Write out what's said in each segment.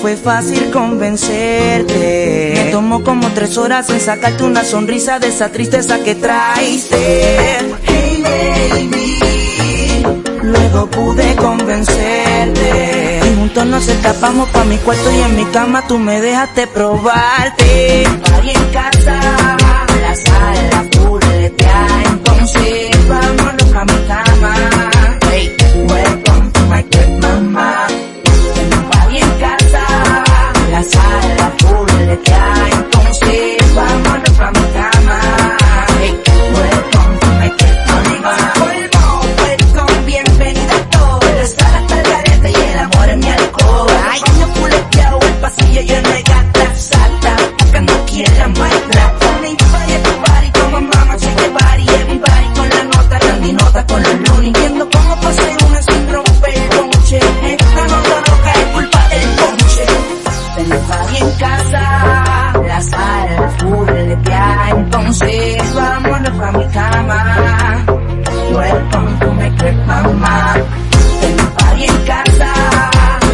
fue fácil convencerte. Me tomó como tres horas en sacarte una sonrisa de esa tristeza que traiste. Hey baby, luego pude convencerte. Y juntos nos escapamos pa' mi cuarto y en mi cama tú me dejaste probarte. Party en casa, Nota con los looney. Viendo cómo pasé una sin romper el ponche. Esta nota roja es culpa del ponche. Tengo party en casa, la sala fuletea, entonces vámonos pa' mi cama. Welcome to my crib, mamá. Tengo party en casa,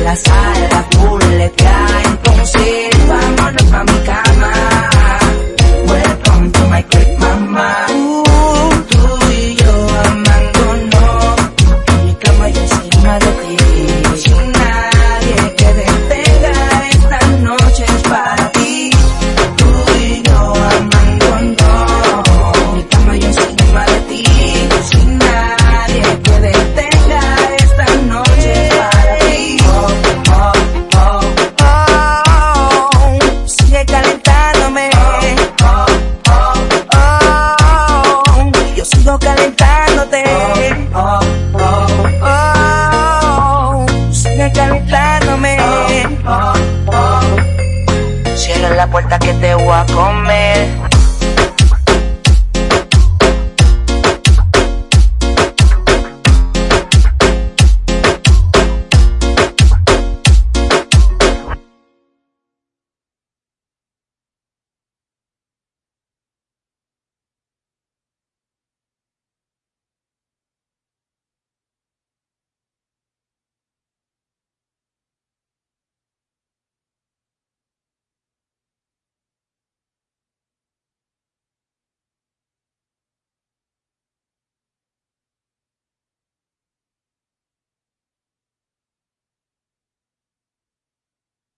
la sala fuletea, entonces la puerta que te voy a comer.